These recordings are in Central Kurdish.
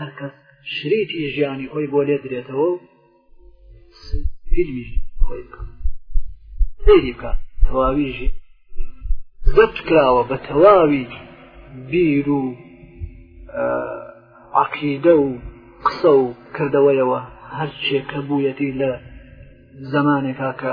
هەرکەس شریتی ژیانی خۆی بۆ لێ درێتەوە و فیلمی خۆی بکە سەیری بکە تەواوی ژی زەبت کراوە بە تەواوی بیر و عقیدە و قسە و کردەوەیەوە هەرچێکە بوویەتی لە زمانێکا کە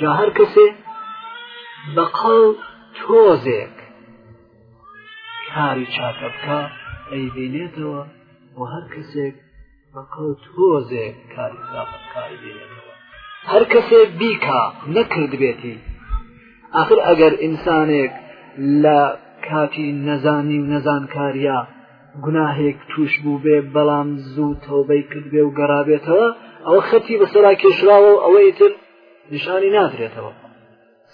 جا هەر کەسێ بەقەڵ تۆزێک کاری چاکە بکە ئەیبینێتەوە و هەر کەسێک بەقەڵ تۆزێک کاری کاری بینێتەوە هەر کەسێ بیکا نەکرد بێتی آخر ئەگەر ئینسانێک لە کاتی نەزانی و نەزانکاریە گوناهێک توش بوو بێ بەڵام زوو تەوبەی کردبێ و گەڕابێتەوە ئەوە خەتی بەسەرا کێشراوە و ئەوەی تر نیشانی نادرێتەوە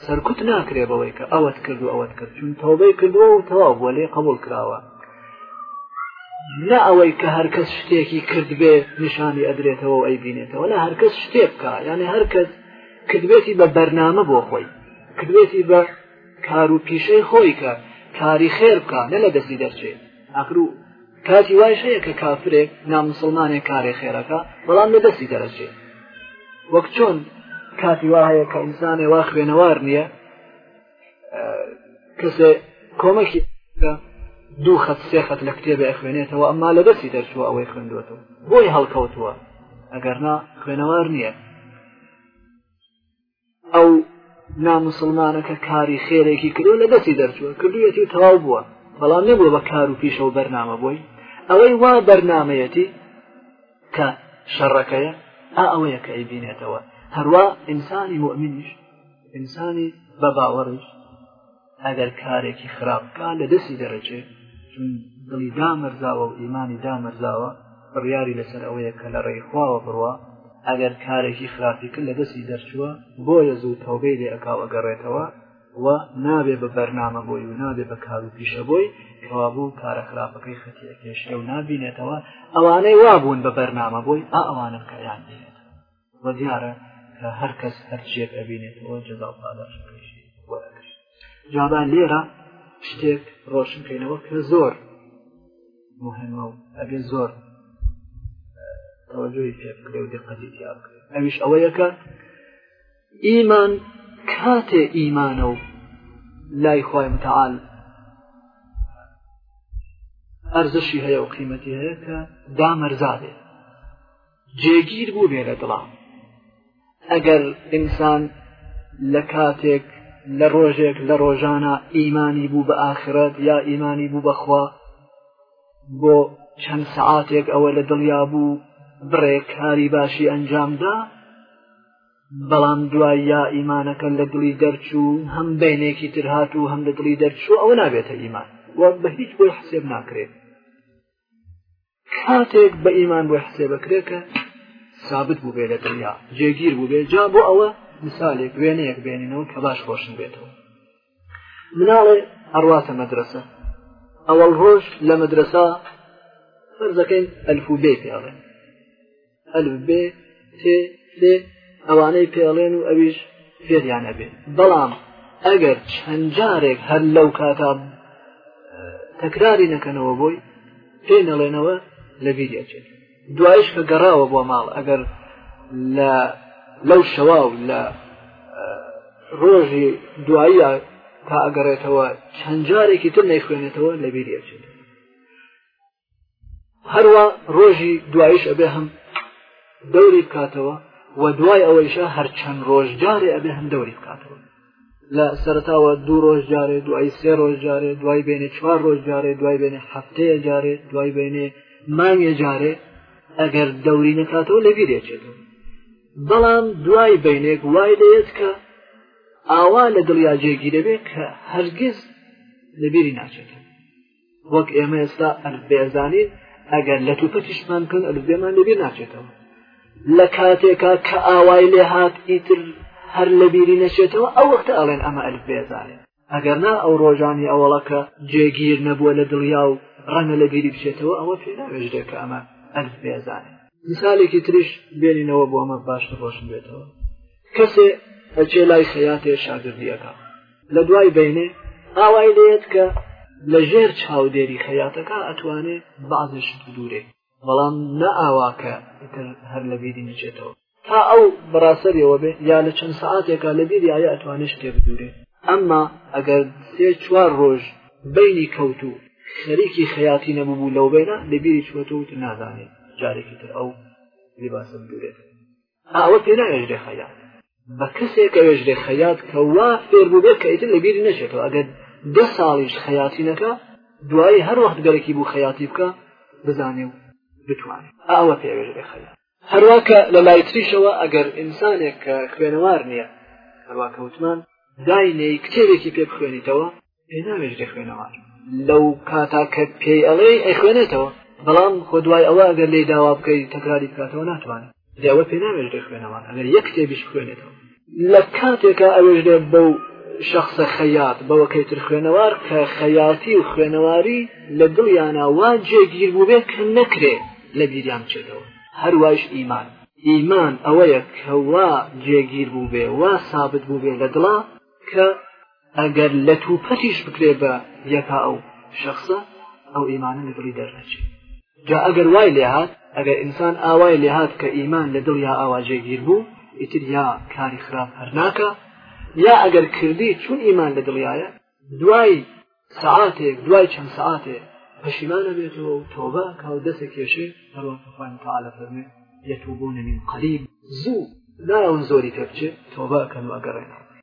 سەرکوت ناکرێ بەوەی کە ئەوەت کرد و ئەوەت کرد چون تەوبەی کردووە و تەواو بووە لێ قبول کراوە نە ئەوەی کە هەرکەس شتێکی کردبێ نیشانی ئەدرێتەوە و ئەی بینێتەوە لە هەرکەس شتێ بکە یانێ هەرکەس کردێتی بە بەرنامە بۆ خۆی کردێتی بە کار و پیشەی خۆی کە کاری خێر بکە نە لە دەستی دەرچێ ئاخر و کاتی وایش هەیە کە کافرێک نامسلمانێک کارێ خێرەکە بەڵام لە دەستی دەرەچێ وەک چۆن کاتی وا هەیە کە ئینسانێ وا خوێنەوار نییە کەسێ کۆمەکی دوو خەت سێ خەت لە کتێبێ خوێنێتەوە ئەمما لە دەستی دەرچووە ئەوەی خوێندوەتەوە بۆی هەڵکەوتووە ئەگەرنا خوێنەوار نییە ئەو نامسلمانە کە کاری خێرێکی کردو لە دەستی دەرچووە کردویەتی و تەواو بووە بەڵام نەبووە بە کار و پیشە و بەرنامە بووی ئەوەی وا بەرنمەیەتی کە شەڕەکەیە ئا ئەوەیە کە ئەیبینێتەوە هەروە ئینسانی مؤمنیش ئینسانی بە باوەڕیش ئەگەر کارێکی خراپ بکا لە دەستی دەرەچێ چون دڵی دامەرزاوە و ئیمانی دامەرزاوە بڕیاری لەسەر ئەوەیە کە لە ڕێی خواوە بڕوە ئەگەر کارێکی خراپی کرد لە دەستی دەرچووە بۆیە زوو تەوبەی لێ ئەکاوە گەڕێتەوە و نابێ بە بەرنامە بۆی و نابێ بە کار و پیشە بۆی کەوابوو کارە خراپەکەی خەتیەکێشێ و نابینێتەوە ئەوانەی وابوون بە بەرنامە بۆی ئا ئەوانە کەیان بێت و دیارە کە هەر کەس هەر شێک ئەبینێتەوە جەزا و پاداش جابا لێرە شتێک ڕۆشن بکەینەوە کە زۆر مهمە و ئەبێ زۆر تەوەجوی پێ بکرێ و دقەتی تیا بکرێ ئەویش ئەوەیەکە ئیمان کاتێ ئیمانە و لای خۆی متعاال ئەرزشی هەیە و قیمەتی هەیە کە دامەرزادێت جێگیر بوو بێ لە دڵا ئەگەر ئینسان لە کاتێک لە ڕۆژێک لە ڕۆژانە ئیمانی بوو بە ئاخرەت یا ئیمانی بوو بەخوا بۆ چەند سعاتێک ئەوە لە دڵیا بوو بڕێ کاری باشی ئەنجامدا بەڵام دوای یا ئیمانەکە لە دڵی دەرچوو هەم بینێکی تر هات و هەم لە دڵی دەرچوو ئەوە نابێتە ئیمان وە بە هیچ بۆی حسێب ناکرێت کاتێک بە ئیمان بۆ حسێ بکرێت کە سابت بوو بێ لە دنیا جێگیر بوو بێ جا بۆ ئەوە مثالێک وێنەیەک بێنینەوە کە باش خۆشن بێتەوە مناڵێ هەڕواتە مەدرسە ئەوەڵ ڕۆژ لە مەدرسە فەرزەکەین ئەلفوبێ پێڵێن ئەلف بێ تێ سێ ئەوانەی پێڵێن و ئەویش فێریان ئەبێ بەڵام ئەگەر چەند جارێک هەر لەو کاتا تەکراری نەکەنەوە بۆی پێ نەڵێنەوە لە بیرێچێت دوایش کە گەڕاوە بۆ ماڵ ئەگەر لە لەو شەوا و لە ڕۆژی دواییە تا ئەگەڕێتەوە چەند جارێکی تر نەیخوێنێتەوە لە بیرێچێت هەروە ڕۆژی دوایش ئەبێ هەم دەوری بکاتەوە و دوای ئەوەیشە هەرچەند ڕۆژجارێ ئەبێ هەم دەوری بکاتەوە لە سەرتاوە دوو ڕۆژ جارێ دوای سێ ڕۆژ جارێ دوای بینێ چوار ڕۆژ جارێ دوای بینێ هەفتەیە جارێ دوای بینێ مانگێ جارێ ئەگەر دەوری نەکاتەوە لەبیرێکێت بەڵام دوای بینێک وای لێت کە ئاوا لە دڵیا جێگیرەبێ کە هەرگیز لەبیری ناچێتەوە وەک ئێمە ئێستا ئەربێزانین ئەگەر لە توپەتیشمان کەن ئەربێمان لەبێ ناچێتەوە لە کاتێکا کە ئاوای لێ هات ئیتر هەر لە بیری نەچێتەوە ئەو وەختە ئەڵێن ئەمە ئەلف بێزانێن ئەگەر نا ئەو ڕۆژانی ئەوڵەکە جێگیر نەبووە لە دڵیا و ڕەنە لە بیری بچێتەوە ئەوە پێ ناوێژێک کە ئەمە ئەلف بێزانێن مثالێکی تریش بێنینەوە بۆ ئەمە باش ڕۆشن بێتەوە کەسێ ئەچێ لای خەیاتێ شاگردیەکە لە دوای بینێ ئاوای لێت کە لە ژێر چاودێری خەیاتەکە ئەتوانێ بازش دوورێ بەڵام نە ئاواکە هەر لە بیری نچێتەوە تا ئەو بەڕاسەریەوە بێ یا لە چەند سعاتێکە لە بیری ئایا ئەتوانێت شتێ بدورێ ئەمما ئەگەر سێ چوار ڕۆژ بینی کەوت و خەریکی خەیاتی نەبوو لەو بینە لە بیری چوەتەوت نازانێت جارێکی تر ئەو لباسم دوورێت ئاوە پێ ناێژێ خەیات بە کەسێک کە وێژێ خەیات کە وا فێربووبێت کە ئیتر لەبیری نەچێتەوە ئەگەر دە ساڵیش خەیاتینەکە دوایی هەر وەخت گەرەکی بوو خەیاتی بکە بزانێ و بتوانێت ئاوە پێوێژێ خەیات هەرواکە لە لای تریشەوە ئەگەر ئینسانێک کە خوێنەوار نییە هەرواکەوتمان داینەی کتێبێکی پێ بخوێنیتەوە ناوێش دەخوێنەوە لەو کاتا کە پێی ئەڵێ ئەی خوێنێتەوە بەڵام خۆ دوای ئەوە ئەگەر لێ داوا بکەی تەکراری بکاتەوە ناتوانێت دەوە پێ ناوێش دەخوێنەوە ئەگەر یەک کتێبیش خوێنێتەوە لە کاتێکە ئەوێش لێ بەو شخصە خەیات بەوەکەی تر خوێنەوار کە خەیاتی و خوێنەواری لە دڵیانە وا جێگیر بوو بێ کە نەکرێ لە بیریان بچێتەوە هەروایش ئیمان ئیمان ئەوەیە کەوا جێگیر بوو بێ وا سابت بوو بێ لە دڵا کە ئەگەر لە توپەتیش بکرێ بە یەکا ئەو شخصە ئەو ئیمانە لە دڵی دەرنەچێت جا ئەگەر وای لێهات ئەگەر ئینسان ئاوای لێهات کە ئیمان لە دڵ یا ئاواجێگیر بوو ئیتر یا کاری خراپ هەرناکە یا ئەگەر کردی چون ئیمان لە دڵیایە دوای سعاتێک دوای چەند سعاتێک پەشیمانە بێتەوە و تۆبە کاو دەسە کێشێ هەروەخوان تاالە فەرمێ یەتوبوون من قریب زوو ناون زۆری تەبچێ تۆبە کەن و ئەگەڕێنە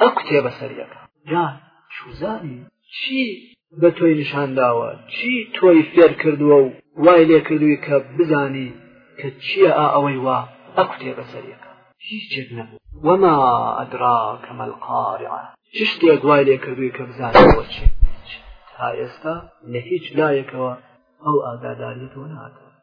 ئەو کتێبە سەریەکە یا چوزانی چی بە تۆی نیشان داوە چی تۆی فێر کردووە و وای لێ کردووی کە بزانی کە چییە ئا ئەوەی وا ئە کتێبە سەریەکە هیچێک نەبوو وەما ئەدرا کەمەل قارعە چ شتێک وای لێ کردووی کە بزانەوە چی تا ئێستا لە هیچ لایەکەوە ئەو ئاگاداریەوە نهاتەوە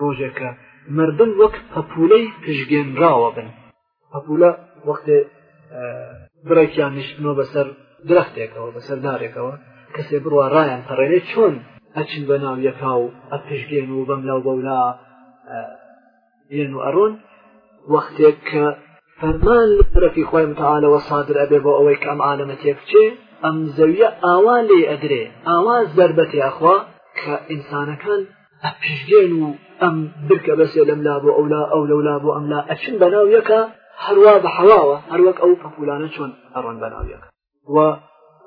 ڕۆژێکە مردن وەک پەپولەی پشگێنراوە بن پەپولە وەختێ بڕێکیان نیشتنەوە بەسەر درەختێکەوە بەسەر دارێکەوە کەسێ بڕوا ڕایان پەڕێنێ چۆن ئەچن بە ناو یەکا و ئەپشگێن و بەم لاو بەولا یێن و ئەڕۆن وەختێک کە فەرمان لە طرفی خۆی متعاالەوە سادر ئەبێ بۆ ئەوەی کە ئەم عاالەمە تێکچێ ئەم زەویە ئاوا لێ ئەدرێ ئاوا زربەتی ئەخوا کە ئینسانەکان ئەپژدێن و ئەم برکە بەسێ لەم لا بۆ ئەولا ئەو لەولا بۆ ئەم لا ئەچن بەناو یەکە هەروە بە حەواوە هەروەک ئەو پەپولانە چۆن ئەڕۆن بەناو یەکە و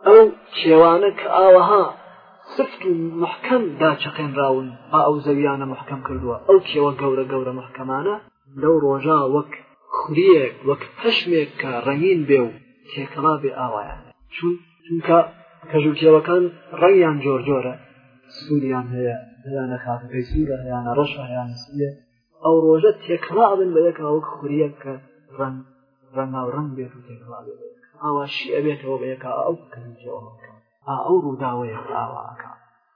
ئەو کێوانە کە ئاوەها سفت و محکەم دا چقێنراون با ئەو زەویانە محکەم کردووە ئەو کێوە گەورە گەورە محکەمانە لەو ڕۆژە وەک خوریەک وەک پەشمێک کە ڕەنگین بێ و تێکەڵا بێ ئاوایان چون چونکە کەژوکێوەکان ڕەنگیان جۆر جۆرە سووریان هەیە هەیانە خاکەکەی سوورە هەیانە ڕەش هەیان سوە ئەو ڕۆژە تێکڕا بن بە یەکەوە وەک خوریە کە ڕەنگ ڕەنگا و ڕەنگ بێت و تێکڕا بێت ئاواشی ئەبێتەوە بە یەکە ئەو کەژوکێوە ئەو ڕووداوەیە ئاواکە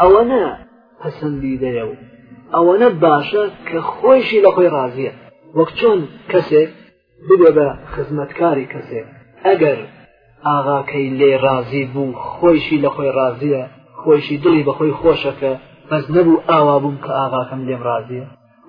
ئەوەنە پەسەندیدەیە و ئەوەنە باشە کە خۆیشی لە خۆی ڕازیە وەک چۆن کەسێک ببێ بە خزمەتکاری کەسێک ئەگەر ئاغاکەی لێ ڕازی بوو خۆیشی لە خۆی ڕازیە خۆیشی دڵی بەخۆی خۆشەکە بەس نەبوو ئاوا بووم کە ئاغاکەم لێم ڕازیە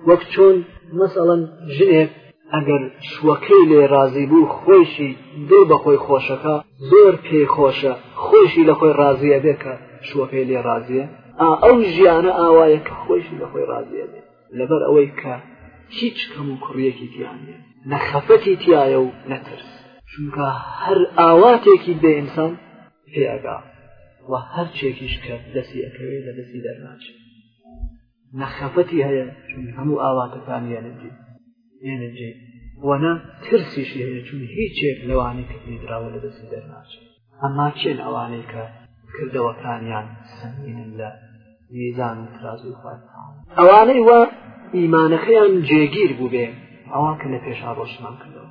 وەک چۆن مەسەڵەن ژنێک ئەگەر شوەکەی لێ ڕازی بوو خۆیشی دڵ بە خۆی خۆشەکە زۆر پێی خۆشە خۆشی لە خۆی ڕازیە بێ کە شوەکەی لێ ڕازیە ئا ئەو ژیانە ئاوایە کە خۆشی لە خۆی ڕازیە بێ لەبەر ئەوەی کە هیچ کەم و کوڕیەکی تیانە نە خەفەتی تایە و نەترس چونکە هەر ئاواتێکی بێ ئینسان پێگا و هەرچێکیش کە دەستی ئەکەوێت لە دەستی دەرناچێت نەخەفەتی هەیە هەموو ئاواتەکان یانەجێ یانەجێ وەنا ترسیشی هەیە چون هیچێک لەوانی کە پێدراوە لە دەستی دەرناچێت ئەما چێن ئەوانەی کە کردەوەکانیان سەمینن لە میزان و ترازوی خوارد ئەوانەی وە ئیمانەکەیان جێگیر بوو بێ ئەوان کە لە پێشا ڕۆشنمان کردەوە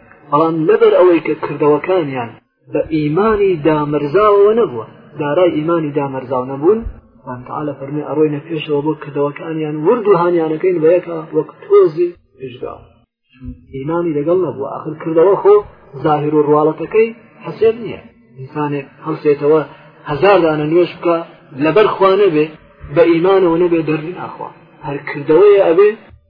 بەڵام لەبەر ئەوەی کە کردەوەکانیان بە ئیمانی دامەرزاوەوە نەبووە دارای ئیمانی دامەرزاو نەبوون تعاالە فەرمی ئەڕۆینە پێشەوە بۆ کردەوەکانیان ورد و هاانیانەکەین بەیەکە وەک تۆزی پێشدا ئیمانی لەگەڵ نەبووە ئاخر کردەوە خۆ زاهر و ڕواڵەتەکەی حەسێت نییە ئینسانێک هەڵسێتەوە هەزار دانە نوێش بکە لەبەر خوانە بێ بە ئیمانەوە نەبێ دەرنی ئاخوا هەرکردەوەی ئەبێ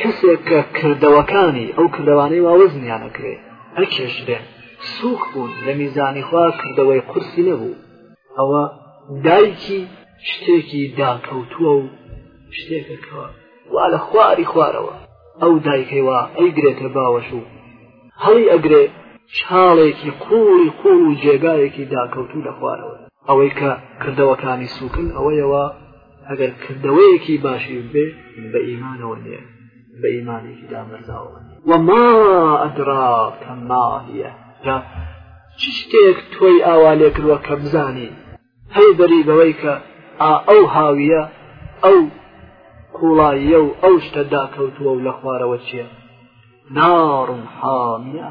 کەسێک کە کردەوەکانی ئەو کردەوانەی واوەزنیان ئەکرێ ئەکێش بێن سوک بوون لە میزانی خوا کردەوەی قورسی نەبوو ئەوە دایکی شتێکی داکەوتووە و شتێکەکەوە وا لە خواری خوارەوە ئەو دایکەی وا ئەیگرێتە باوەش و هەڵی ئەگرێ چاڵێکی قوڵی قوڵ و جێگایەکی داکەوتوو لە خوارەوە ئەوەی کە کردەوەکانی سوکن ئەوەیەوە ئەگەر کردەوەیەکی باشی بێ بە ئیمانەوە نیە بە ئیمانێکی دامەرزاوە وما أدراك ما هي جا چ شتێک تۆی ئاوا لێ کردوە کە بزانی هەی بەری بەوەی کە ئا ئەو هاویە ئەو قوڵاییە و ئەو شتە داکەوتووە و لە خوارەوە چییە ناڕم حامیە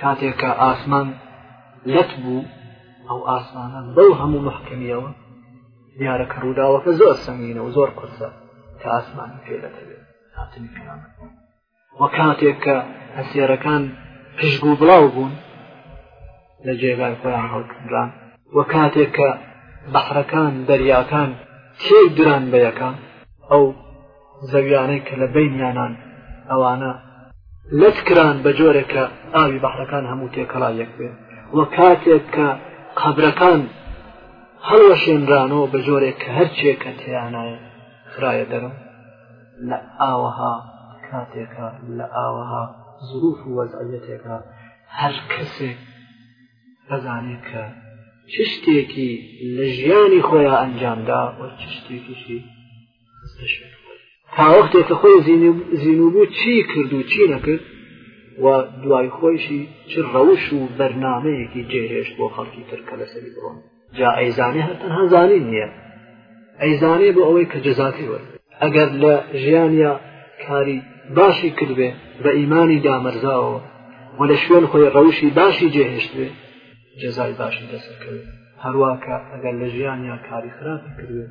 کاتێک کە ئاسمان لەت بوو ئەو ئاسمانە بەو هەموو محکەمیەوە دیارە کە ڕووداوەکە زۆر سەنگینە و زۆر قرسە کە ئاسمانی پێ دەکەوێت هاتنی قیامەت و کاتێک کە هەسێرەکان پشگ و بڵاو بوون لە جێگای خۆیان هەڵکردران و کاتێک کە بەحرەکان دەریاکان تێک دران بە یەکە ئەو زەویانەی کە لە بینیانان ئەوانە لەت کران بە جۆرێک کە ئاوی بەحرەکان هەموو تێکەڵا یەک بێ و کاتێک کە قەبرەکان هەڵوەشێنرانەوە بە جۆرێک کە هەرچێک کە تیانایە خراە دەرم لە ئاوەها کاتێکە لە ئاوەها زروف و وەزعەتێکە هەر کەسێک بەزانێت کە چ شتێکی لە ژیانی خۆیان ئەنجامدا و چ شتێکیشی تا وەختێک کە خۆی زینوبوو چی کرد و چی نەکرد و دوای خۆیشی چ ڕەوش و بەرنمەیەکی جێهێشت بۆ خەڵکی ترکە لەسەری بڕۆن جا ئەیزانێ هەتەنها زانین نییە ئەیزانێ بۆ ئەوەی کە جەزاتی وەر ئەگەر لە ژیانیا کاری باشی کردێ بە ئیمانی دامەرزاوە و لە شوێن خۆی ڕەوشی باشی جێهێشتێ جەزای باشی دەسەکەوێت هەروواکە ئەگەر لە ژیانیا کاری خراپی کردێت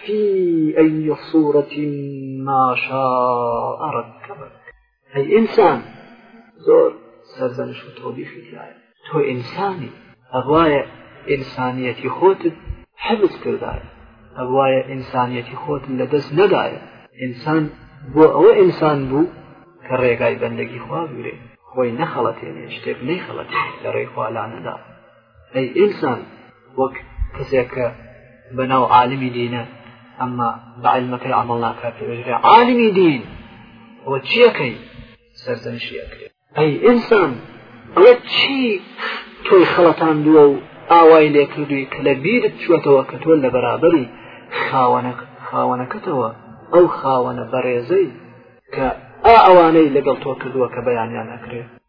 فی ای صورت ما شاء رکبک ئەی ئینسان زۆر سەرزەنش و تۆبیخی تایە تۆ ئینسانی ئەبواە ئینسانیەتی خۆتت حەبس کردایە ئەبواە ئینسانیەتی خۆت لە دەست نەدایە ئینسان بۆ ئەوە ئینسان بوو کە ڕێگای بەندەگی خوا بگرێ خۆی نەخەڵەتێنێ شتێک نەی خەڵەتێ لە ڕێی خوا لا نەدا ئەی ئیلزام وەک کەسێک کە بەناو عالمی دینە ئەمما بەعلمەکەی عمل ناکات پێژرێ عالمی دین وە چیەکەی سەرزەنشیەکرێت ئەی ئینسان ئەوە چی تۆی خەڵەتاندووە و ئاوای لێکردووی کە لە بیرت چوەتەوە کە تۆ لە بەرابری خاوەنەکە خاوەنەکەتەوە ئەو خاوەنە بەڕێزەی کە ئا ئەوانەی لەگەڵ تۆ کردووە کە بەیانیان ئەکرێت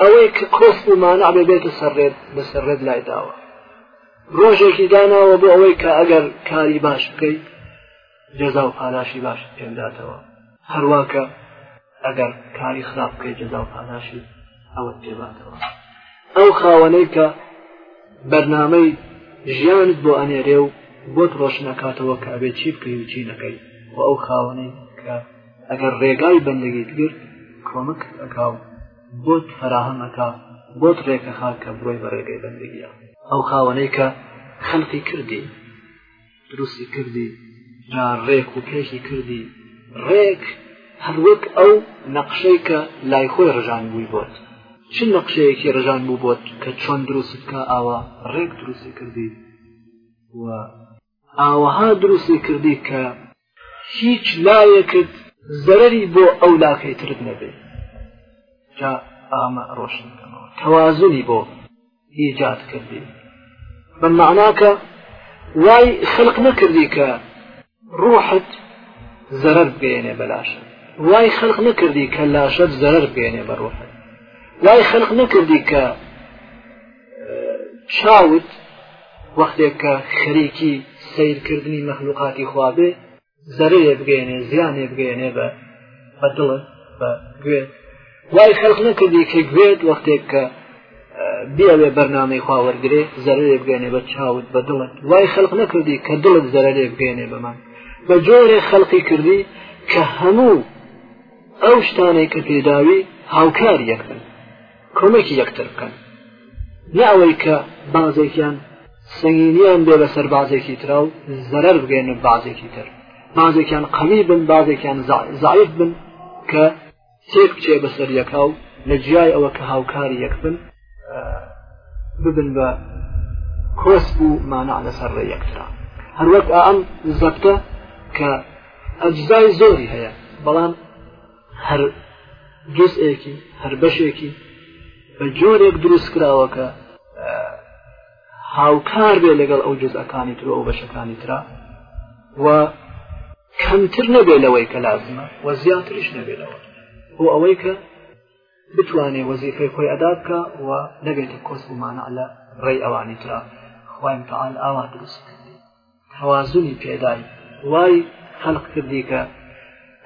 ئەوەی کە کۆس و مانع بێ بێتە سەرڕێت بەسەر ڕێت لای داوە ڕۆژێکی داناوە بۆ ئەوەی کە ئەگەر کاری باش بکەی جەزا و پاداشی باش پێداتەوە هەرواکە ئەگەر کاری خراپ بکەی جەزا و پاداشی ئەوە پێباتەوە ئەو خاوەنەی کە بەرنامەی ژیانت بۆ ئەنێرێ و بۆت ڕۆشنەکاتەوە کە ئەبێ چی بکەی و چی نەکەی و ئەو خاوەنەی کە ئەگەر ڕێگای بەندگیت گرت کۆمک ئەکاو بۆت فەراهەمەکە بۆت ڕێکەخا کە بڕۆی بە ڕێگەی بەندگیە ئەو خاوەنەی کە خەلقی کردی دروستی کردی جا ڕێک و پێکی کردی ڕێک هەروەک ئەو نەقشەی کە لای خۆی ڕژان بووی بۆت چ نەقشەیەکی ڕژان بوو بۆت کە چۆن دروستکە ئاوا ڕێک دروستی کردی و ئاوەها دروستی کردی کە هیچ لایەکت زەرری بۆ ئەو لاکەی ترت نەبێ جا ئامە ڕۆشن بکەمەوە تەوازنی بۆ ئیجاد کردی بە معناکە وای خلق نەکردی کە ڕوحت زەرەر بێنێ بەلاشە وای خلق نەکردی کە لاشەت زەرەر بێنێ بە ڕوحت وای خلق نەکردی کە چاوت وەختێک کە خەریکی سیرکردنی مەخلوقاتی خوابێ زەرێ بگەێنێ زیانێ بگەێنێ بە بە دڵە بە گوێت وای خەرق نەکردی کە گوێت وەختێک کە بیاوێ بەرنامەی خواوەرگێ زەرێ بگەێنێ بە چاوت بە دڵت وای خەلق نەکردی کە دڵت زەرێ بگەێنێ بەمان بە جۆرێ خەڵقی کردی کە هەموو ئەو شتانەی کە پێداوی هاوکار یەکن کۆمێکی یەکتر بکەن نە ئەوەی کە بازێکیان سەنگینیان بێ بەسەر بازێکی ترا و زەرەر بگەێن و بازێکی تر بازێکیان قەوی بن بازێکیان زعیف بن کە تێک بچێ بەسەر یەکا و لە جیای ئەوە کە هاوکاری یەک بن ببن بە کۆس بوو مانع لەسەر ڕێ یەکترا هەروەک ئەم زەبتە کە ئەجزای زۆری هەیە بەڵام هەر جزئێکی هەر بەشێکی بە جۆرێک دروست کراوەکە هاوکار بێ لەگەڵ ئەو جزەکانی تر ئەو بەشەکانی ترا و کەمتر نەبێ لەوەی کە لازمە و زیاتریش نەبێتەوە بۆ ئەوەی کە بتوانێ وەزیفەی خۆی ئەدا بکە و نەبێتە کۆسمانە لە ڕێی ئەوانی ترا خوای تعاال ئاوا دروست تەوازونی پێدای وای خەلق کردی کە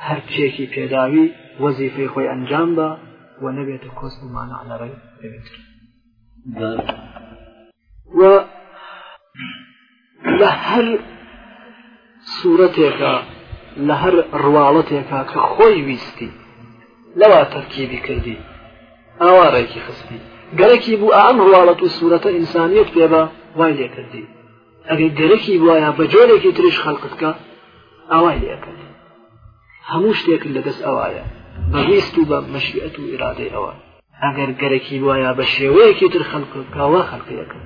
هەرچێکی پێداوی وەزیفەی خۆی ئەنجام با و نەبێتە کۆست و مانع لە ڕێ نەبێتر و لە هەر سوورەتێکە لە هەر ڕواڵەتێکە کە خۆی ویستی لەوا تەرکیبی کردی ئاوا ڕێکی خستی گەرەکی بوو ئەم ڕواڵەت و سوورەتە ئینسانیت پێ بە وای لێکردی ئەگەر گەرەکی وایە بە جۆرێکی تریش خەلقت بکە ئاوای لەکەن هەموو شتێک لە دەست ئەوایە بە ویست و بە مەشیئەت و ئیرادەی ئەوە ئەگەر گەرەکی وایە بە شێوەیەکی تر خەلق بکەوە خەلقی دەکەن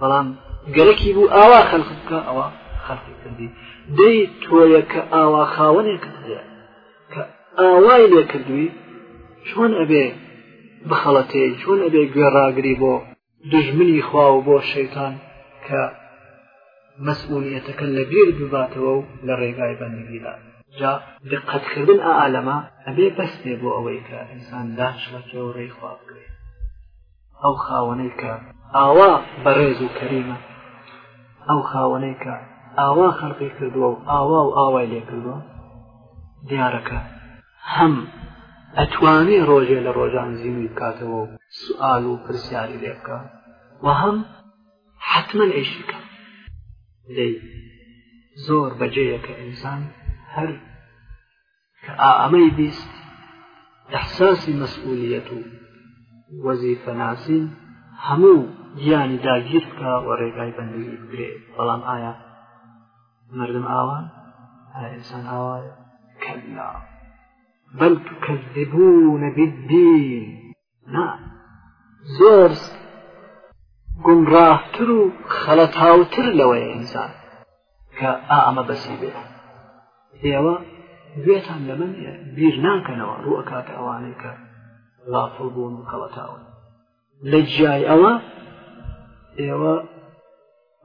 بەڵام گەرەکی بوو ئاوا خەلق بکە ئەوە خەلقی کردی دەی تۆیە کە ئاوا خاوەنێک کە ئاوای لێ کردووی چۆن ئەبێ بخەڵەتێ چۆن ئەبێ گوێڕاگری بۆ دژمنی خوا و بۆ شەیتان کە مەسئولیەتەکە لە بیر بباتەوە و لە ڕێگای بەندگیدا جا دقەتکردن ئالەمە ئەبێ بەستێ بۆ ئەوەی کە ئینسان داش لە کێوڕێی خوا بکرێت ئەو خاوەنەی کە ئاوا بەڕێز و کەریمە ئەو خاوەنەی کە ئاوا خەرقی کردووە و ئاوا و ئاوای لێ کردووە دیارەکە هەم ئەتوانێ ڕۆژێ لە ڕۆژان زینوی بکاتەوە و سوال و پرسیاری لێ بکە و هەم حتمما ئەیشیکە دەی زۆر بەجێیە کە ئینسان هەر کە ئامەی بیست ئەحساسی مەسئولیت و وەزیفە ناسین هەموو گیانی داگیر بکە و ڕێگای بەندگی بگرێت بەڵام ئایا مردم ئاوا ئینسان ئاوا کەلا بەل تکذبونە بالدین نا زۆر گمڕاهتر و خەڵەتاوتر لەوەیە ئینسان کە ئامە بەسی بێت ئێوە گوێتان لە من بیر ناکەنەوە ڕووەکاتە ئەوانەی کە غافڵ بوون و خەڵەتاون لە جیای ئەوە ئێوە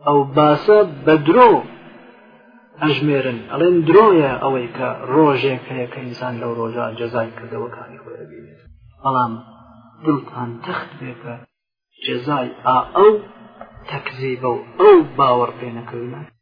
ئەو باسە بە درۆ ئەژمێرن ئەڵێن درۆیە ئەوەی کە ڕۆژێک هەیە کە ئینسان لەو ڕۆژە جەزای کردەوەکانی خۆی بینێت بەڵام دڵتان تەخت بێکە جەزای ئا ئەو تەکزیبە و ئەو باوەڕ پێ نەکردە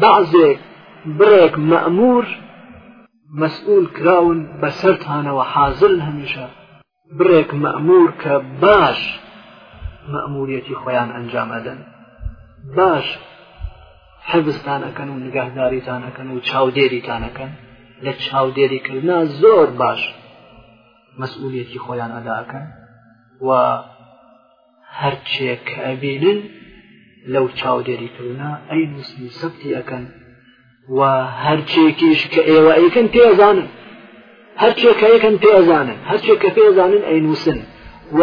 بەعزێک بڕێک مەئمور مەسئول کراون بەسەرتانەوە حازرن هەمیشە بڕێک مەئمور کە باش مەئموریەتی خۆیان ئەنجام ئەدەن باش حەزستانەکەن و نگەهداریتانەکەن و چاودێریتانەکەن لە چاودێریکردنا زۆر باش مەسئولیەتی خۆیان ئەداکەن و هەرچێ کە ئەبینن لەو چاودێری کردنا ئەی نووسن و سەبتی ئەەکەن و هەرچێکیش کە ئێوە ئەیکەن پێزانن هەرچێک کە یەکەن پێزانن هەرچێک کە پێزانن ئەی نووسن و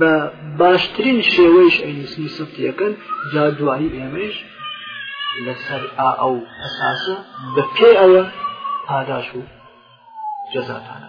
بە باشترین شێوەیش ئەی نووسن و سەبتیەکەن جا دوایی ئێمەش لەسەر ئا ئەو ئەساسە بە پێ ئەوە پاداش و جەزاتانە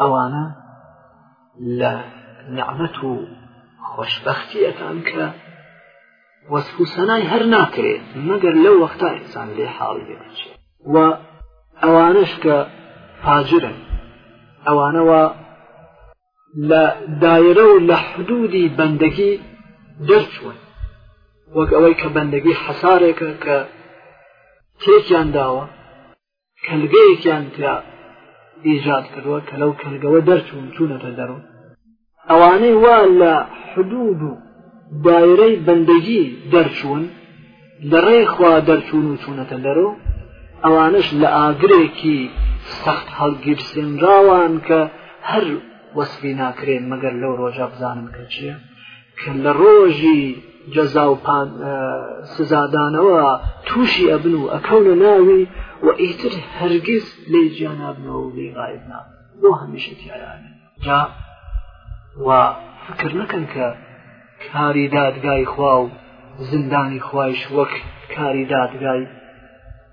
ئەوانە لە نعمەت و خۆشببختیەکان کە وەسف و سەنای هەر ناکرێت مەگەر لەو وەختا ئینسان لێ حاڵی لێ بچێت و ئەوانش کە فاجرن ئەوانەوە لە دایرە و لە حدودی بەندەگی دەرچوون وەک ئەوەی کە بەندەگی حەسارێکە کە تێکیان داوە کەلگەیەکیان تیا ئیجاد کردووە کە لەو کەلگەوە دەرچوون چوونەتە دەرو ئەوانەی وا لە حدود و دایرەی بەندەگی دەرچوون لە ڕێی خوا دەرچوون و چوونەتە دەرو ئەوانش لە ئاگرێکی سەخت هەڵگیرسێنراوان کە هەر وەسفی ناکرێن مەگەر لەو ڕۆژە بزانن کە چییە کە لە ڕۆژی جەزا و سزادانەوە تووشی ئەبن و ئەکەونە ناوی و ئیتر هەرگیز لێ جیانابنەوە و لێ غایب نابن بۆ هەمیشە تیایان جا و فکر نەکەن کە کاری دادگای خوا و زندانی خوایش وەک کاری دادگای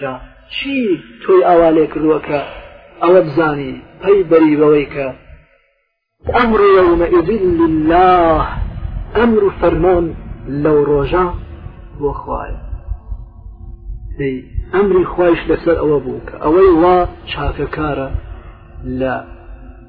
جا چی تۆی ئاوا لێ کردووە کە ئەوە بزانی پەی بەری بەوەی کە ئەمر یومئذ لله ئەمر و فەرمان لەو ڕۆژە بۆ خوایە ئەمری خوایش لەسەر ئەوە بوو کە ئەوەی وا چاکەکارە لە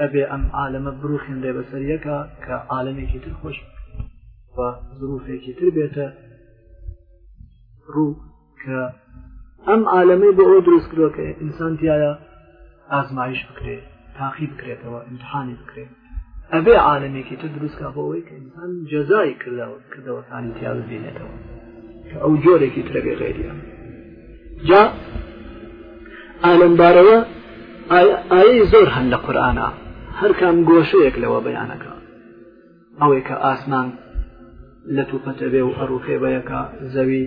ئەبێ ئەم عالەمە بروخێنرێ بەسەر یەکە کە عالەمێکی تر خۆش و زروفێکی تر بێتە ڕوو کە ئەم عالەمەی بۆ ئەو دروست کرۆ کە ئینسان تایە ئازمایش بکرێ تاقی بکرێتەوە امتحانی بکرێت ئەبێ عالەمێکی تر دروستکە بۆەوەی کە ئینسان جەزای کردەوە کردەوەکانی تیا ببینێتەوە کە ئەو جۆرێکی ترەبێ غێریان جا ئالم بارەوە ئاەی زۆر هەن لە قورآە هەرکام گۆشەیەک لەوە بەیانەکە ئەوەی کە ئاسمان لە توپەتەبێ و ئەڕوخێ بەیەکە زەوی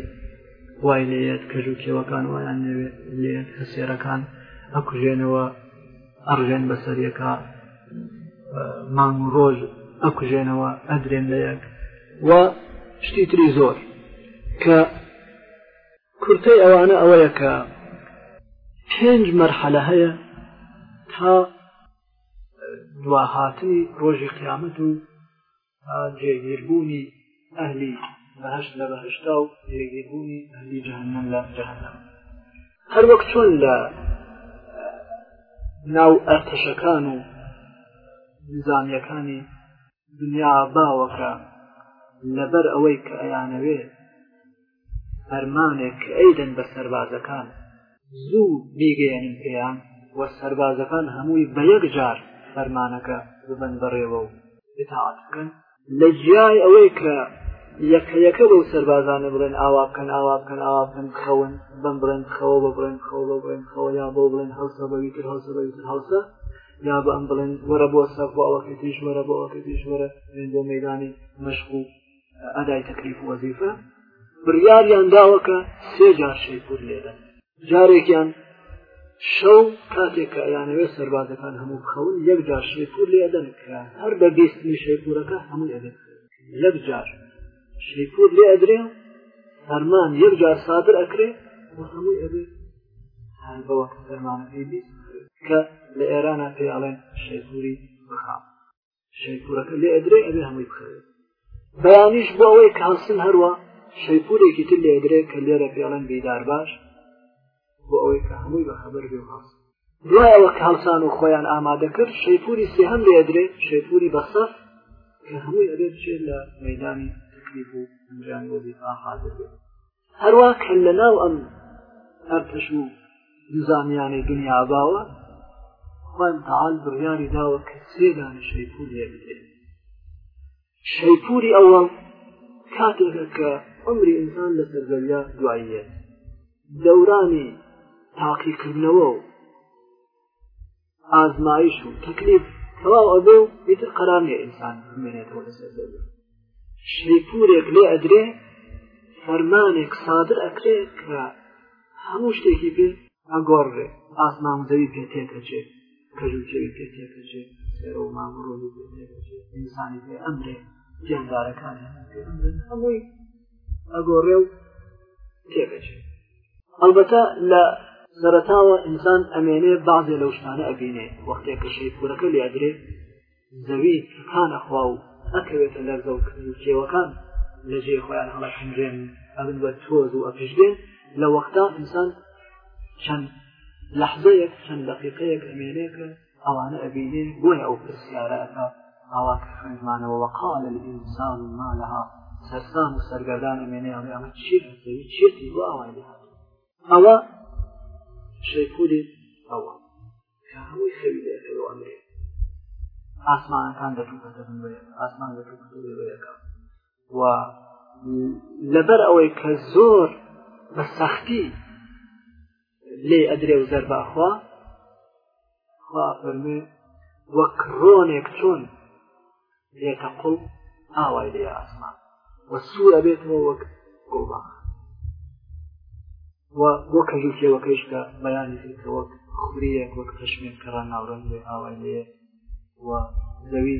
وای لێت کەژ و کێوەکان وایان نەوێت لێت هەسێرەکان ئەکوژێنەوە ئەڕژێن بەسەریەکە مانگ و ڕۆژ ئەکوژێنەوە ئەدرێن لە یەک و شتی تری زۆر کە کورتەی ئەوانە ئەوەیە کە پێنج مەرحەلە هەیە تا دواهاتنی ڕۆژی قیامەت و جێگیربوونی ئەهلی بەهشت لە بەهشتا و جێگیربوونی ئەهلی جەهنم لە جەهنم هەر وەک چۆن لە ناو ئەرتەشەکان و نزانیەکانی دنیا باوەکە لەبەر ئەوەی کە ئەیانەوێت فەرمانێک کە ئەیدەن بە سەربازەکان زوو بیگەیەنن پێیان و سەربازەکان هەمووی بە یەک جار فەرمانەکە ببن بەڕێوە و بتاعات بکەن لە جیای ئەوەی کە یەکە یەکە بەو سەربازانە بڵێن ئاوا بکەن ئاوا بکەن ئاوا بکەن بخەون بم بڵێن بخەوە بە بڵێن خەوە بە بڵێن خەوە یا بۆ بڵێن هەوسە بەوی تر هەوسە بەوی تر هەوسە یا بە ئەم بڵێن وەرە بۆ سەر بۆ ئەوەکە تیژ وەرە بۆ ئەوەکە تیژ وەرە بۆ مەدانی مەشق و ئەدای تەکلیف وەزیفە بڕیاریان داوە کە سێ جار شەی پور لێدەن جارێکیان شەو کاتێک کە ئەیانەوێت سەربازەکان هەموو بخەون یەک جار شەی پور لێدەن کە هەر بە بیستنی شەی پورەکە هەموو ئەبێت یەک جار شەی پور لێ ئەدرێ فەرمان یەک جار سادر ئەکرێ و هەموو ئەبێت هەر بە وەک فەرمانەکەی بیست کە لە ئێرانە پێ ئەڵێن شەی پوری بخاو شەیپورەکە لێ ئەدرێ ئەبێ هەمووی بخەوێت بەیانیش بۆ ئەوەی کانسن هەروە شەیپورێکی تر لێ ئەدرێ کە لێرە پێڵەن بیدار باش بۆ ئەوەی کە هەمووی بە خەبەر بێ هاست دوای ئەوە کاوسان و خۆیان ئامادە کرد شەیپوری سێهەم لێ ئەدرێ شەیپوری بەسەف کە هەمووی ئەبێت چێت لە مەدانی تکلیف و ئەنجامی وەزیفا حاضر بێت هەروا کە لە ناو ئەم ئەرتەش و نزانیانەی دنیا باوە خوان تعال بڕیاری داوە کە سێدانی شەیپور لێ بدرێت شەیپوری ئەوەڵ کاتێکە کە عمری ئینسان لە سەرگەریا دواییە دەورانی تاقیکردنەوە و ئازمایش و تەکلیف تەواو ئەبێ و ئیتر قەرار نیە ئینسان بمێنێتەوە لەسەر زەوی شەیپورێک لێ ئەدرێ فەرمانێک سادر ئەکرێ کە هەموو شتێکی پێ ئەگۆڕێ ئاسمان زەوی پێ تێکەچێت کەژوچەوی پێ تێکەچێت سێرە و مامڕۆی پێ تێکەچێت ئینسانی پێ ئەمرێ جاندارەکانی هەمووی ئەگۆڕێ و تێکەچێت ئەلبەتە لە سەرەتاوە ئینسان ئەمێنێ بازێ لەو شتانە ئەبینێ وەختێک کە شەیپورەکە لێ ئەدرێ زەوی کان ئەخوا و ئەکەوێتە لەرزە و کێوەکان لە جێ خۆیان هەڵەکەنرێن ئەبن بە تۆز و ئەپشدێن لە وەختا ئینسان چەند لەحزەیەک چەند دقیقەیەک ئەمێنێکە ئەوانە ئەبینێ بۆیە ئەو پرسیارە ئەکا ئاوا کە خوێندمانەوە وەقال الانسان ما لها سەرسام و سەرگەردان ئەمێنێ ئەڵێ ئەمە چێت ئەتەوی چێتی بۆ ئاوای لێ هاتووە ئەوە شەیپوری ئەوە کە هەمووی خەوی لێ ئەکەوێ ئەمرێ ئاسمانەکان دەتوپەتە بن بۆیە ئاسمان دەتوپەتە بێ بۆیەکە و لەبەر ئەوەی کە زۆر بە سەختی لێ ئەدرێ و زەر باخوا خوا فەرمێ وەک ڕۆنێک چۆن لێتە قوڵ ئاوای لێ ئاسمان و سوورە بێتەوە وەک گوڵباخ و بۆ کەژوکێوەکەیش کە بەیانی کە وەک خوریەک وەک پەشمێن کەڕان ناوڕەنگێ ئاوای لێ و زەوی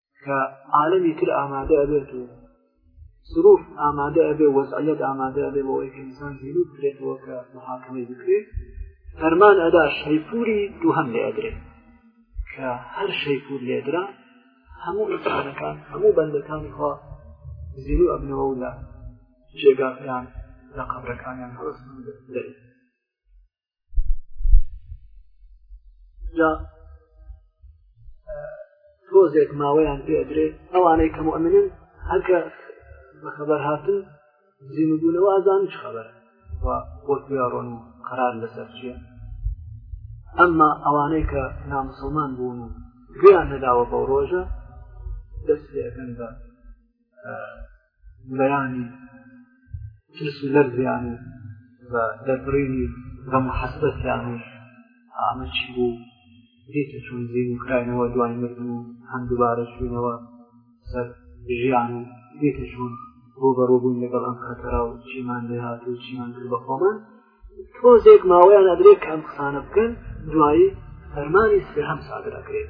کە عالەمی تر ئامادە ئەبێت و سروف ئامادە ئەبێ وەزعەت ئامادە ئەبێ بۆ ئەوەی ئینسان زیرو بکرێتەوە کە محاکمەی بکرێت فەرمان ئەدا شەیپوری دووهم لێ ئەدرێت کە هەر شەیپور لێدرا هەموو ئینسانەکان هەموو بەندەکانی خوا زیرو ئەبنەوە و لە جێگاکان لە قەبرەکانیان هەڵستن دەرێت جا تۆزێک ماوەیان پێدرێ ئەوانەی کە مؤمنن هەکە بە خەبەر هاتن زیینبوونەوە ئازان چ خەبەر وەک ڕۆن و قرار لەسەر چیە ئەمما ئەوانەی کە نامسلمان بوون و گویان نەداوە بەو ڕۆژە دەست لەکەن بە بەیانی ترس و لەرزیان و بە دەبڕینی غەم و حەسرەتیان و ئامە چی بوو دیتە چون زین و کراینەوە دوای مردن و هەم دووبارە چوینەوە سەر ژیان و دیتە چون بۆ بەڕۆبوون لەگەڵ ئەم خەتەرا و چیمان لێهات و چیمان کرد بە خۆمان تۆزێک ماوەیان ئەدرێت کە ئەم قسانە بکەن دوایی فەرمانی سێهەم سادرەکرێت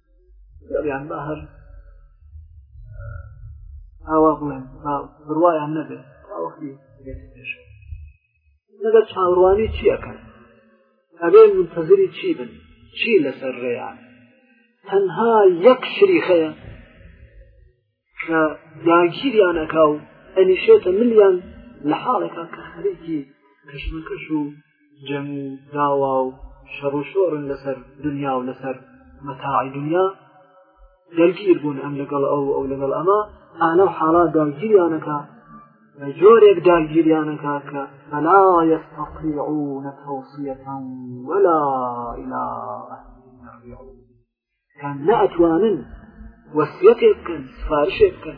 یان با هەر ئاوا بڵێن بڕوایان نەبێت تاوەختی پێش لەگە چاوروانی چیەکەن ئەبێ منتەزری چی بن چی لەسەر ڕێیان تەنها یەک شریخەیە کە داگیریان ئەکا و ئەنیشێتە ملیان لە حاڵێکا کە خەرێکی کەشمەکەش و جەم و داوا و شەڕ و شۆڕن لەسەر دنیا و لەسەر مەتاعی دنیا دەرگیر بوون ئەم لەگەڵ ئەو ئەو لەگەڵ ئەمە ئالە و حاڵات داگیریانەکە بە جۆرێک داگیریانەکە کە فلا يستطيعون توصية ولا إلى أهل یان نە ئەتوانن وەسیەتێ بکەن سفارشێ بکەن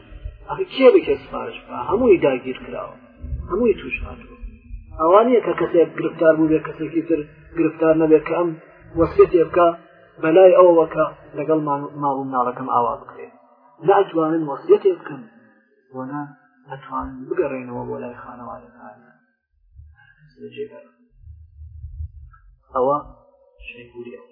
ئەخی کێ بکێ سفارش بە هەمووی داگیر کراوە هەمووی توش هاتووە ئەوانە کە کەسێک گرفتار بوو بێ کەسێکی تر گرفتار نەبێت کە ئەم وەسیەتێ بکە بەلای ئەوەکە لەگەڵ ماڵ و ناڵەکەم ئاوا بکرێت ناتوانن وەسیەتێ بکەن وەنا ئەتوان بگەڕێنەوە بۆ لای خانەوادەکان ئەوە شەیبوریەوە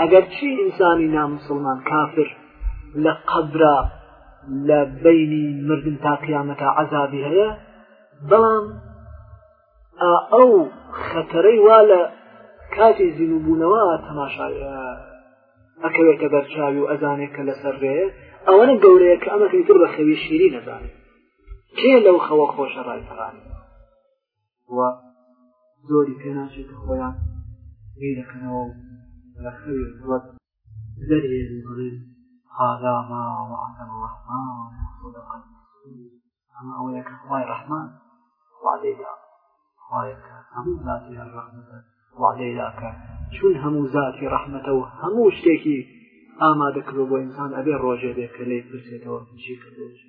ئەگەر چی ئینسانی نامسلمان کافر لە قەبرا لە بینی مردن تا قیامەتە عذابی هەیە بەڵام ئەو خەتەرەی وا لە کاتی زیینبوونەوە تەماشای ئەکەوێتە بەرچاوی و ئەزانێت کە لەسەر رێ ئەوەنە گەورەیە کە ئەمەکەی تر بە خەوی شیری نەزانێت کێ لەو خەوە خۆشە ڕایپەرانی و زۆری پێ ناچێتە خۆیان بیر دەکەنەوە و لە خەوێ وەک زەرێ دەڵێن هذا ما وعدنا الرحمن وصدق المرسلون ئەمە ئەوەیە کە خوای ڕەحمان وعدەی دا خوایەکە هەموو ذاتی ڕەحمەتە وعدەی دا کە چون هەموو ذاتی ڕەحمەتە و هەموو شتێکی ئامادە کردو بۆ ئینسان ئەبێ ڕۆژێ بێ کە لێی پرسێتەوە چی کردو چی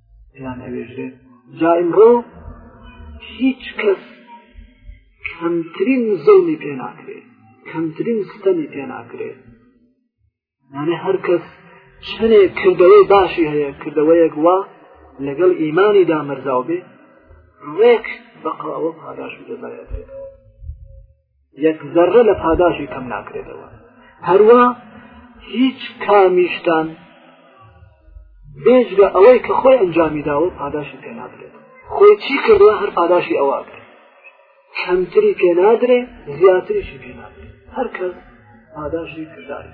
یان ئەوێژێ جا ئیمڕۆ هیچ کەس کەمترین زەومی پێ ناکرێت کەمترین ستەمی پێ ناکرێت یانە هەر کەس چنێ کردەوەی باشی هەیە کردەوەیەک وا لەگەڵ ئیمانی دامەرزاو بێ ڕێک بەقاوە پاداش و دەزایەتێت یەک زەڕە لە پاداشی کەم ناکرێتەوە هەروە هیچ کامیشتان بێجگە ئەوەی کە خۆی ئەنجامی داوە پاداشی پێ نادرێت خۆی چی کردوە هەر پاداشی ئەوە کەمتری پێ نادرێ زیاتریشی پێ نادرێت هەر کەس پاداشی کرداری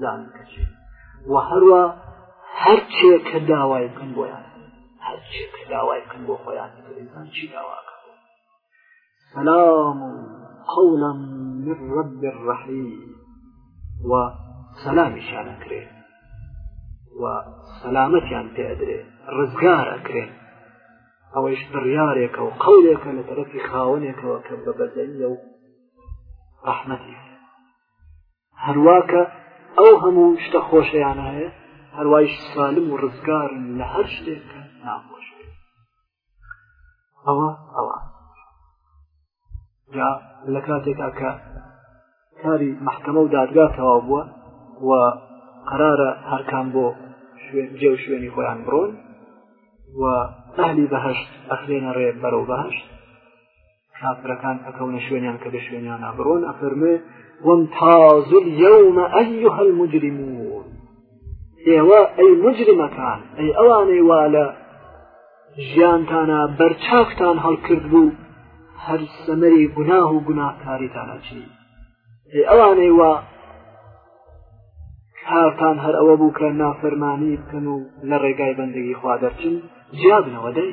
زانکەچێ و هەروە هەرچێ کە داوای بکەن بۆیان هەرچێ کە داوای بکەن بۆ خۆیان چی داواکە سلام قولا من رب الرحیم و سەلامیشان ئەکرێ و سەلامەتیان پێ ئەدرێ ڕزگار ئەکرێن ئەوەیش بڕیارێکە و قەولێکە لە تەرەفی خاوەنێکەوە کە بە بەدەنیە و ڕحمەتی هەرواکە ئەو هەموو شتە خۆشەیان هەیە هەروایش سالم و ڕزگارن لە هەر شتێک کە ناخۆش ئەوە ئەوە جا لە کاتێکا کە کاری محکەمە و دادگا تەواو بووە و قرارە هەرکان بۆ جێ و شوێنی خۆیان بڕۆن و ئەهلی بەهشت ئەخرێنە ڕێ بەرەو بەهشت کافرەکان ئەکەونە شوێنیان کە لە شوێنیانە بڕۆن ئەفەرمێ وامتازل یوم ئەیها المجرمون ئێوە ئەی مجرمەکان ئەی ئەوانەی وا لە ژیانتانە بەرچاکتان هەڵکرد بوو هەر سەمەری گوناه و گوناهکاریتانە چی ئەی ئەوانەی وا کارتان هەر ئەوە بوو کە نافەرمانی بکەن و لە ڕێگای بەندگی خوا دەرچن جیابنەوە دەی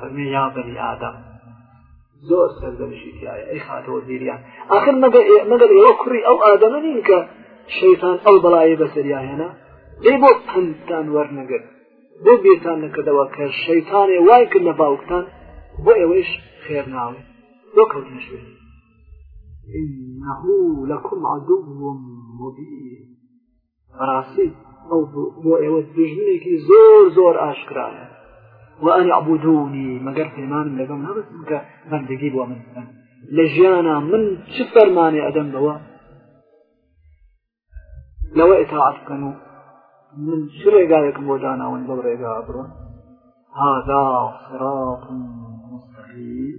فەرمی یا بەنی ئادەم زۆر سەردەمیشی تایە ئەی خاتەوە بیریان آخر مەگەر ئێوە کوڕی ئەو ئادەمە نین کە شەیتان ئەو بەڵایی بەسەریا هێنا دەی بۆ پندتان وەرنەگرت بۆ بێتان نەکردەوە کە شەیتانێ وای کرد لە باوکتان بۆ ئێوەیش خێر ناوێ بۆ کەوتنشێت إنه لكم عدو مبين بەڕاستی ئەو بۆ ئێوە دژمنێکی زۆر زۆر ئاشکرایە وأن اعبدوني مەگەر پەیمانم لەگەڵ نەبستم کە بەندگی بۆ من بکەن لە ژیانا من چ فەرمانێ ئەدەم بەوە لەوە ئتاعات بکەن و من چ ڕێگایەکم بۆ داناون بەو ڕێگا بڕۆن هذا صراط مستقيم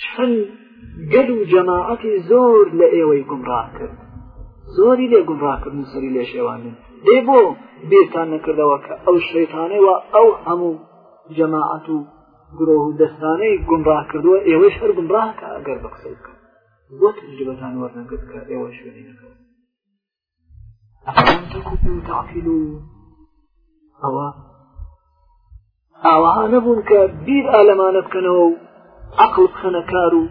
چەند گەل و جەماعەتی زۆر لە ئێوەی گومڕاه کرد زۆری لێ گومڕاکردن و سەری لێ شێوانن دێ بۆ بێتان نەکردەوە کە ئەو شەیتانەوە ئەو هەموو جەماعەت و گرۆه و دەستانەی گومڕاه کردووە ئێوەش هەر گومڕاه کە ئەگەر بە قسەی بکەن بۆ تجربەتان وەرنەگرت کە ئێوە شوێنی نەکەن ئەوە ئاوەها نەبوون کە بیر ئالەمانە بکەنەوە و عقل بخەنە کار و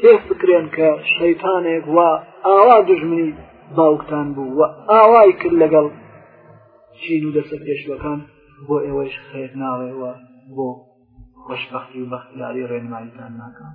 پێ فکرێن کە شەیتانێک وا ئاوا دژمنی باوکتان بوو و ئاوای کرد لەگەڵ چین و دەسە پێشوەکان بۆ ئێوەش خێت ناوێەوە بۆ خۆشببختی و بەختیاری ڕێنماییتان ناکەن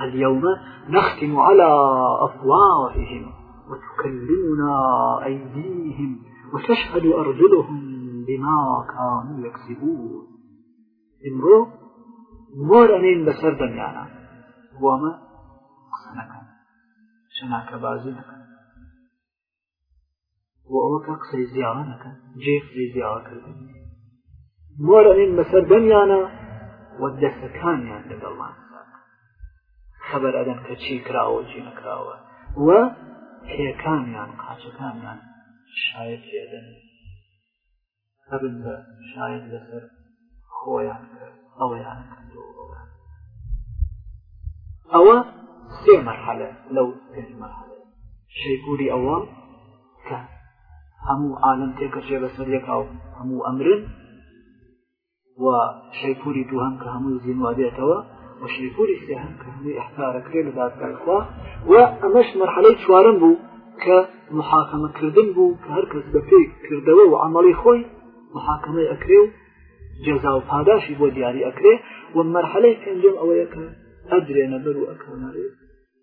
اليوم نختم على أفواههم وتكلمنا أيديهم وتشهد أرجلهم بما كانوا يكسبون امرو مورنين بسر دنيانا وما قسەەکەن شەناکە بازی نەکەن بۆ ئەوە کە قسەی زیاوە نەکەن جێ قسەی زیاوە کردن مۆرەنین بەسەر دەمیانە وە دەستەکانیان لەگەڵمان خەبەر ئەدەن کە چی کراوە جی نەکراوە و کێکانیان قاچەکانیان شایەت لێدەن هەبن بە شاید لەسەر خۆیان ئەوەیان کردەوە ئەوە سێ مەرحەلە لەو پێنج مەرحەلە شەیپوری ئەوە کە هەموو عالم تێکەچێ بەسەر یەکاو هەموو ئەمرن و شەیپوری دووهەم کە هەمووی زینوا دێتەوە و شەیپوری سێهەم کە هەمووی ئەحکارەکرێ لە دادگایخوا و ئەمەش مەرحەلەی چوارم بوو کە محاکەمەکردن بوو کە هەر کەس بە پێی کردەوە و عملی خۆی محاکەمەی ئەکرێ و جێزا و پاداشی بۆ دیاری ئەکرێ و مەرحەلەی پێنجم ئەوەیە کە ئەدرێنە بەر و ئەکەونەێ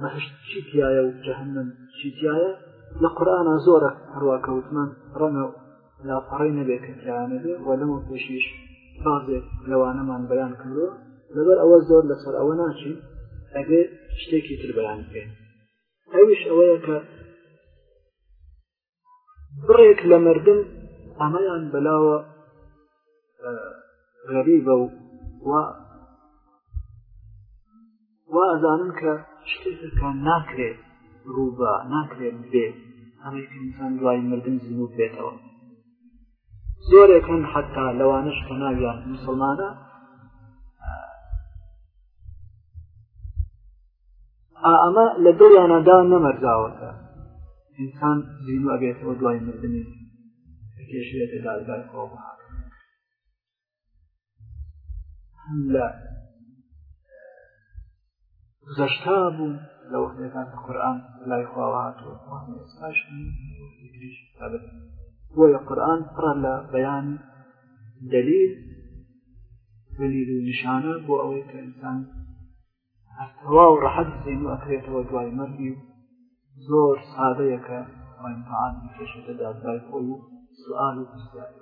بەهشت چی تایە و جەهنم چی تایە لە قورآە زۆرە هەرواکەوتمان ڕەنە لاپەڕی نەبێت کە تیانە بێ و لەمە پێشیش بازێک لەوانەمان بەیان کردووە لەبەر ئەوە زۆر لەسەر ئەوە ناچین ئەبێ شتێکی تر بەیان بکەین ئەویش ئەوەیە کە بڕێک لە مردم ئەمەیان بەلاوە غەریبە و وا وا ئەزانم کە شتێکەکان ناکرێت ڕووبا ناکرێت بێ ئەمەی ئینسان دوای مردن زیوت بێتەوە زۆرێک هەن حتا لەوانش کە ناویان مسلمانە ئەمە لە دڵیانەدا نەمەرزاوەکە ئینسان زیینوە بێتەوە دوای مردنی کێشێتە دادگای کۆڵە لە گزەشتا بوو لە وەختەکان کە قورآن لای خواوە هاتووە بۆیە قورآن پڕە لە بەیان دلیل دلیل و نیشانە بۆ ئەوەی کە ئینسان تەواو ڕەحەت بزین و ئەکرێتەوە دوای مەردی و زۆر سادەیەکە ئەمتعاان کێشەکە دادای خۆی و سوال و پرسیاری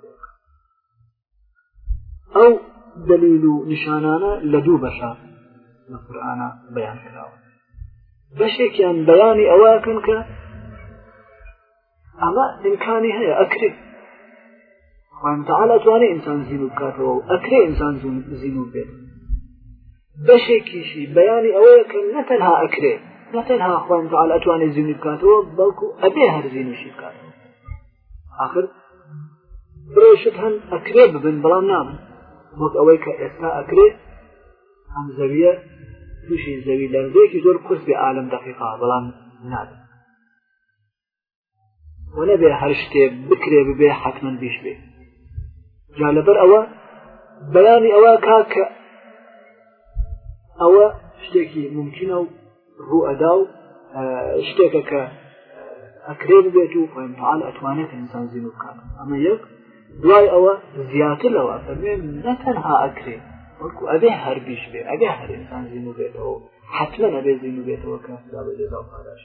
ئەو دلیل و نیشانانە لە دوو بەشە لە قورآە بەیان کراوە بەشێکیان بەیانی ئەوەکەن کە ئەمە ئیمکانی هەیە ئەکرێت خوتەعاال ئەتوانێ ئینسان زیین و بکاتەوە و ئەکرێ ئینسان زیین و بێت بەشێکیشی بەیانی ئەوەیە کە نەتەنها ئەکرێ نەتەنها خوتەعاال ئەتوانێ زیینی بکاتەوە بەڵکو ئەبێ هەرزیینیشی بکاتەوە آخر برێشت هەم ئەکرێ ببن بەڵام نابن وەک ئەوەی کە ئێستا ئەکرێ ئەم زەویە تووشی زەوی لەرزێکی زۆر قرس بێ عالم دقیقا بەڵام نابن و نەبێ هەر شتێ بکرێ ببێ حتمما بیش بێ جا لەبەر ئەوە بەیانی ئەوە کا کە ئەوە شتێکی ممکنە و ڕوو ئەدا و شتێکە کە ئەکرێ بێت و خۆیان ئەتوانێت ئینسان زیین و بکات ئەمە یەک دوای ئەوە زیاتر لەوە فەرمێ نەتەنها ئەکرێ وەکو ئەبێ هەر بیش بێ ئەبێ هەر ئینسان زیین و بێتەوە حتممە ئەبێ زیین و بێتەوە کە دا بەێدا پاداش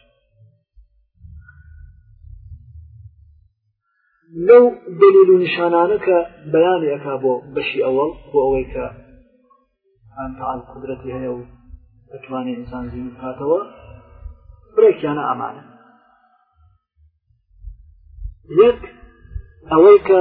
لەو دلیل و نیشانانە کە بەیانی ئەکا بۆ بەشی ئەوەڵ بۆ ئەوەی کە ئەم تاال قدرەتی هەیە و دەتوانێت ئینسان زیین بکاتەوە بڕێکیانە ئەمانە یەک ئەوەی کە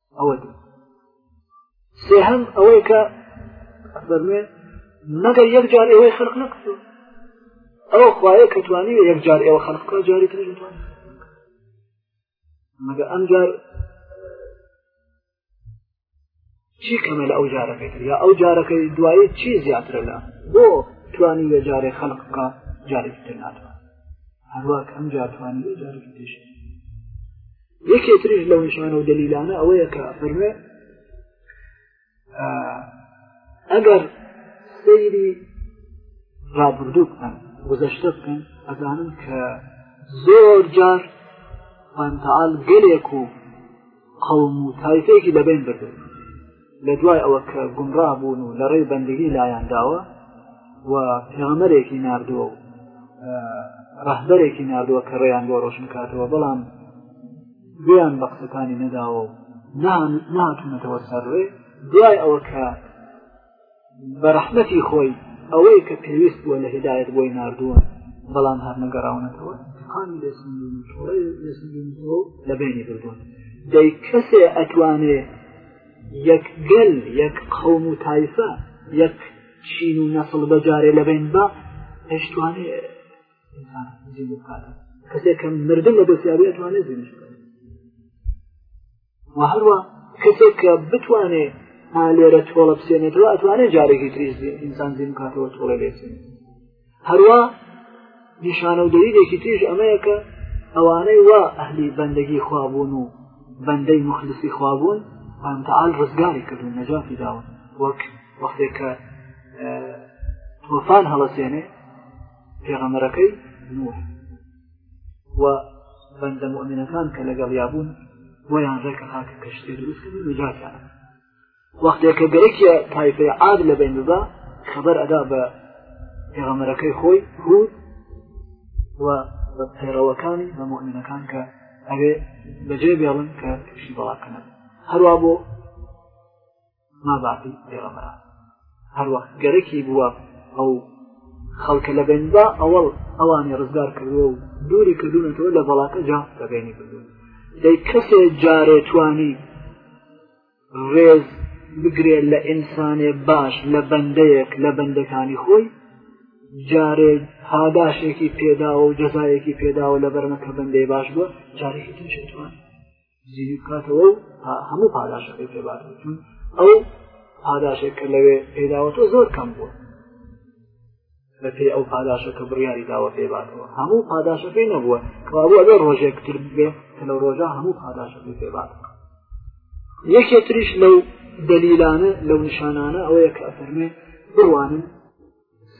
ئەوە دوو سێهەم ئەوەی کە فەرمێ مەگەر یەک جار ئێوەی خەرق نەکردو ئەو خوایە کە توانی یەک جار ئێوە خەرق بکە جاری تر نەتوان مەگە ئەم جار چی کەمە لە ئەو جارەکەی تر یا ئەو جارەکەی دوایی چی زیاترە لە بۆ توانی یە جارێ خەرق بکە جارێکی تر ناتوان هەروە کە ئەم جار توانی یە جارێکی تر یەکێ تریش لەو نیشانە و دەلیلانە ئەوەیە کە فەرمێ ئەگەر سەیری ڕابردوو بکەن گزەشتە بکەن ئەزانن کە زۆر جار خوان تەعال گەلێک و قەوم و تایفێکی لەبێن بردن لە دوای ئەوە کە گومڕا بوون و لە ڕێی بەندگی لایانداوە و پێغەمەرێکی نردووە و ڕەهبەرێکی نردووە کە ڕێیان بۆ ڕۆشن کاتەوە بەڵام گویان بە قسەکانی نەداوە و ناتونەتەوە سەر ڕێ دوای ئەوە کە بە ڕەحمەتی خۆی ئەوەی کە پێویست بووە لە هدایەت بۆی نردووە بەڵام هەر نەگەڕاونەتەوە قانی لە بینی بردوون دەی کەسێ ئەتوانێ یەک گەل یەک قەوم و تایفە یەک چین و نەسڵ بەجارێ لە بین بە هشتوانێ کەسێک کە مردن لە دەسیاوی ئەتوانێت زیش و هەروە کەسێک کە بتوانێ لێرە تۆڵە بسێنێتەوە ئەتوانێت جارێکی تریز ئینسان زین کاتەوە تۆڵە لێسێن هەروە نیشانە و دەریدێکی تریش ئەمەیە کە ئەوانەی وا ئەهلی بەندگی خوابوون و بەندەی مخلسی خوابوون ئەمتەعاال ڕزگاری کردون نەجاتی داون وەک وەختێک کە تۆفان هەڵەسێنێ پێغەمەرەکەی نوح و بەندە مؤمنەکان کە لەگەڵیا بوون بۆیان ڕێکە هاکە کەشتی دروستکردن نجاتیان وەختێک کە گەرەکیە تایفەی عاد لە بین ببا خەبەر ئەدا بە پێغەمەرەکەی خۆی هود و بە پێڕەوەکانی بە مؤمنەکان کە ئەوێ بەجێ بێڵن کە کەشتی بەڵاکەنە هەروە بۆ ما باقی پێغەمبەر هەر وەخت گەرەکی بووە ئەو خەڵکە لە بەندا ئەوەڵ ئەوانی ڕزگار کردووە و دووری کردوونەتەوە لە بەڵاتە جا بەبێنی کردوون دەی کەسێ جارێ توانی ڕێز بگرێ لە ئینسانێ باش لە بەندەیەک لە بەندەکانی خۆی جارێ پاداشێکی پێداوە و جەزایەکی پێداوە لە بەرمەکە بەندەی باش بووە جارێکی تر شێتوان دزینی بکاتەوە و هەموو پاداشەکەی پێباتەوە چون ئەو پاداشێک کە لەوێ پێداوەتۆ زۆر کەم بووە بە پێی ئەو پاداشە کە بڕیاری داوە پێباتەوە هەموو پاداشەکەی نەبووە کەوابووە لە ڕۆژێک تر بێ کە لە ڕۆژە هەموو پاداشەکەی پێباتەوە یەکێ تریش لەو دەلیلانە لەو نیشانانە ئەوەیە کە ئەفەرمێ بڕوانن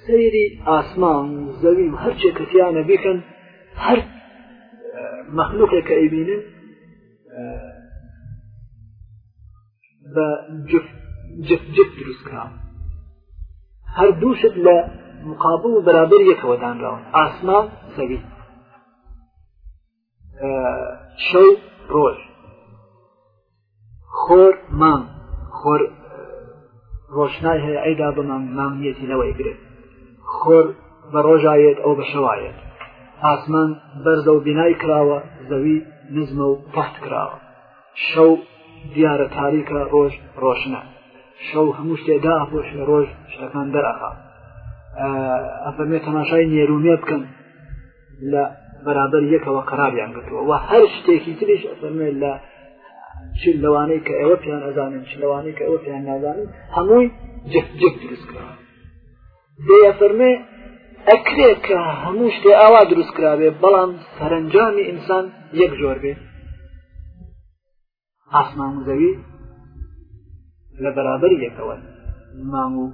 سەیری ئاسمان و زەوی و هەرچێک کە تیانە بیکەن هەر مەخلوقێک کە ئەیبینن بە جفت جفت جفت دروستکرا هەر دووشت لە مقابل و بەرابەر یەکەوە دانراون ئاسمان زەوی شەو ڕۆژ خۆر مام خۆر ڕۆشنای هەیە ئەیدا بەمان مامنیەتی لەوەی گرێت خۆر بە ڕۆژایەت ئەو بەشەوایەت ئاسمان بەرزە و بینای کراوە زەوی نزمە و پەست کراوە شەو دیارە تاریکە ڕۆژ ڕۆشنە شەو هەموو شتێ داپۆش لە ڕۆژ شتەکان دەرەخا ئەفەرمێ تەماشای نێرومێ بکەن لە بەرابەر یەکەوە قەراریان گرتووە و هەر شتێکی تریش ئەفەرمێت لە چ لەوانەی کە ئێوە پێیان ئەزانن چ لەوانەی کە ئێوە پێیان نازانن هەمووی جفت جفت دروستکراوە دەیە فەرمێ ئەکرێ کە هەموو شتێ ئاوا دروستکراوێ بەڵام سەرنجامی ئینسان یەک جۆر بێت ئاسمان و زەوی لە بەرابەر یەکەوە مام و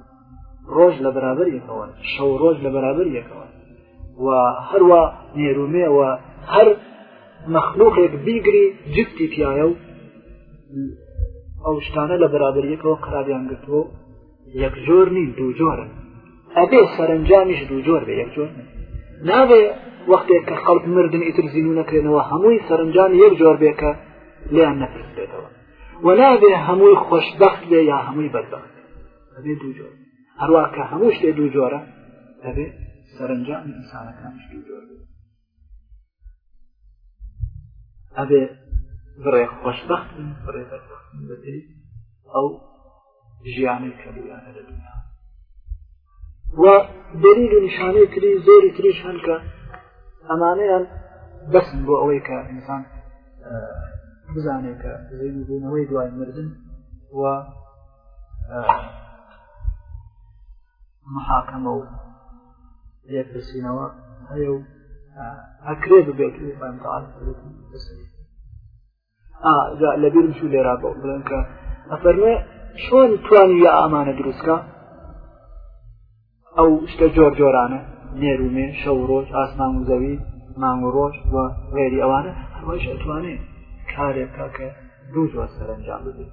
ڕۆژ لە بەرابەر یەکەوە شەو ڕۆژ لە بەرابەر یەکەوە و هەروە نێرومێەوە هەر مەخلوقێک بیگری جستی پیاە و ئەو شتانە لە بەرابەریەکەوە قراریان گرتووە یەک جۆر نین دوو جۆرن ئەبێ سەرنجامیش دوو جۆر بێ یەک جۆر نابێ وەختێک کە خەڵک مردن ئیتر زیین و نەکرێنەوە هەمووی سەرنجام یەک جۆر بێ کە لیان نەپرس بێتەوە و نابێ هەمووی خۆشببخت بێ یا هەمووی بەربخت ئەبێ دوو جۆر هەروە کە هەموو شتێ دوو جۆرە دەبێت سەرنجام ئینسانەکانش دوو جۆر ئەبێ بڕێ خۆشببخت بڕێ بەدەی ئەو ژیانی کردیانە لە دنیا و دەلیل و نیشانەی تری زۆری تریش هەن کە ئەمانەیان بەسن بۆ ئەوەی کە ئینسان بزانێت کە زەینی بوونەوەی دوای مردن و محاکمە و لێپرسینەوە هەیە و ئەکرێ ببێت لە بیرم شو لێرا بۆ بڵێن کە ئەفەرمێ چۆن توانی یا ئامانە دروستکە ئەو شتە جۆر جۆرانە نێرومێ شەو ڕۆژ ئاسمان و زەوی مانگ و ڕۆژ و غێری ئەوانە هەمەش ئەتوانێت کارێکە کە دوو جۆر سەرنجام ببێت